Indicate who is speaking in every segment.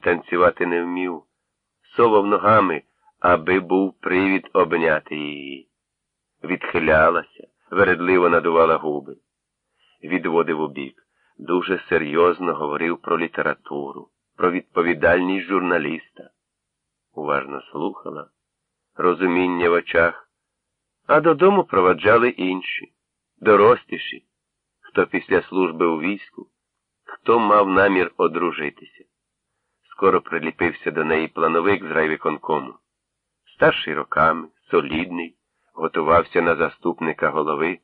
Speaker 1: танцювати не вмів, совав ногами, аби був привід обняти її. Відхилялася, вередливо надувала губи. Відводив убік, дуже серйозно говорив про літературу, про відповідальність журналіста. Уважно слухала, розуміння в очах, а додому проваджали інші, доросліші, хто після служби у війську, хто мав намір одружитися. Скоро приліпився до неї плановик з райвиконкому. Старший роками, солідний, готувався на заступника голови,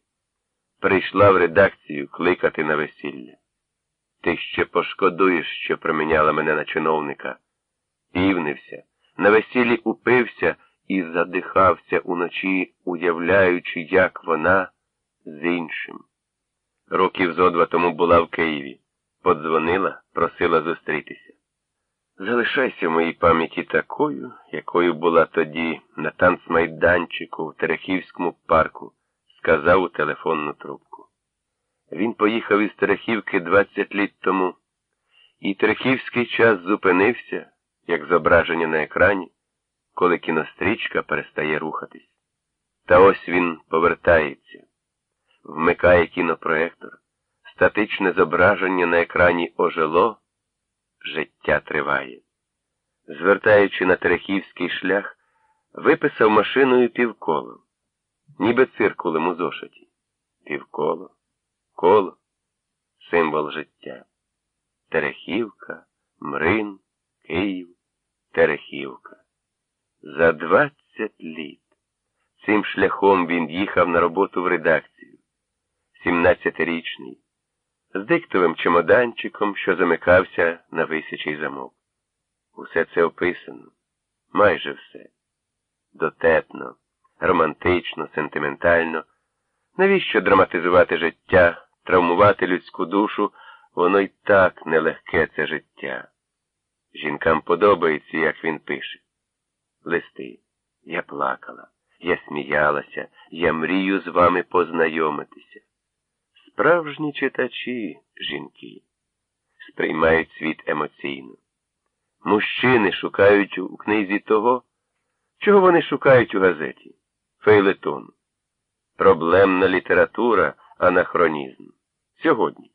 Speaker 1: прийшла в редакцію кликати на весілля. Ти ще пошкодуєш, що проміняла мене на чиновника. Півнився, на весіллі упився і задихався уночі, уявляючи, як вона з іншим. Років зо два тому була в Києві. Подзвонила, просила зустрітися. Залишайся в моїй пам'яті такою, якою була тоді на танцмайданчику в Терехівському парку, сказав у телефонну трубку. Він поїхав із Терехівки 20 літ тому, і Терехівський час зупинився, як зображення на екрані, коли кінострічка перестає рухатись. Та ось він повертається, вмикає кінопроектор, статичне зображення на екрані ожило життя триває. Звертаючи на Терехівський шлях, виписав машиною півколо, ніби циркулем у зошиті. Півколо, коло, символ життя. Терехівка, Мрин, Київ, Терехівка. За двадцять літ цим шляхом він їхав на роботу в редакцію. Сімнадцятирічний з диктовим чемоданчиком, що замикався на висячий замок. Усе це описано, майже все. Дотепно, романтично, сентиментально. Навіщо драматизувати життя, травмувати людську душу, воно й так нелегке це життя. Жінкам подобається, як він пише. Листи. Я плакала, я сміялася, я мрію з вами познайомитися. Справжні читачі, жінки, сприймають світ емоційно. Мужчини шукають у книзі того, чого вони шукають у газеті фейлетон. Проблемна література, анахронізм. Сьогодні,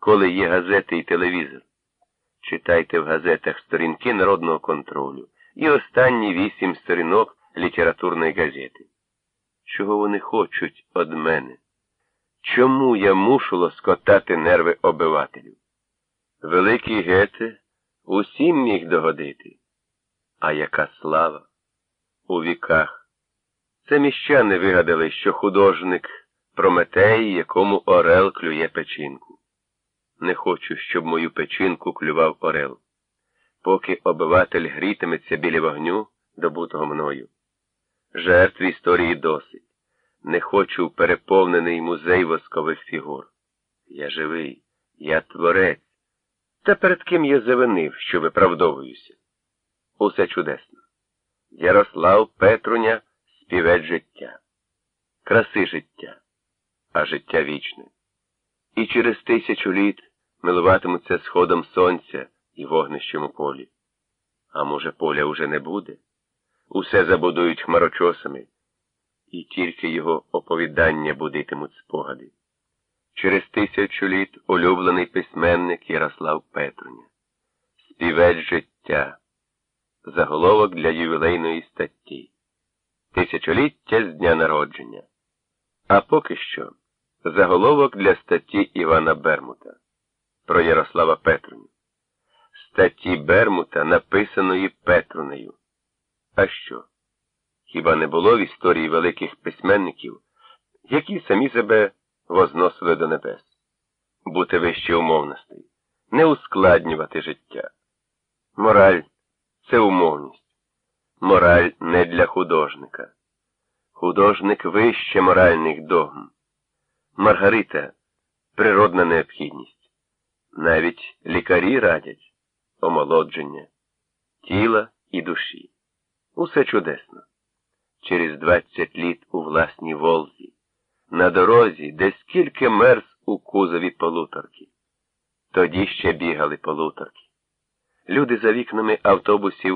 Speaker 1: коли є газети і телевізор, читайте в газетах сторінки народного контролю і останні вісім сторінок літературної газети. Чого вони хочуть од мене? Чому я мушу лоскотати нерви обивателів? Великий Гете усім міг догодити. А яка слава у віках. Це міщани вигадали, що художник Прометей, якому Орел клює печінку. Не хочу, щоб мою печінку клював Орел. Поки обиватель грітиметься біля вогню, добутого мною. Жертв історії досить. Не хочу в переповнений музей воскових фігур. Я живий, я творець. Та перед ким я завинив, що виправдовуюся? Усе чудесно. Ярослав Петруня співець життя, краси життя, а життя вічне. І через тисячу літ милуватимуться сходом сонця і вогнищем у полі. А може, поля уже не буде? Усе забудують хмарочосами і тільки його оповідання будитимуть спогади. Через тисячу літ улюблений письменник Ярослав Петруня. Співець життя. Заголовок для ювілейної статті. Тисячоліття з дня народження. А поки що заголовок для статті Івана Бермута про Ярослава Петруню. Статті Бермута, написаної Петрунею. А що? Хіба не було в історії великих письменників, які самі себе возносили до небес? Бути вище умовностей, не ускладнювати життя. Мораль це умовність. Мораль не для художника. Художник вище моральних догм. Маргарита природна необхідність. Навіть лікарі радять омолодження тіла і душі. Усе чудесно через двадцять літ у власній Волзі, на дорозі, де скільки мерз у кузові полуторки. Тоді ще бігали полуторки. Люди за вікнами автобусів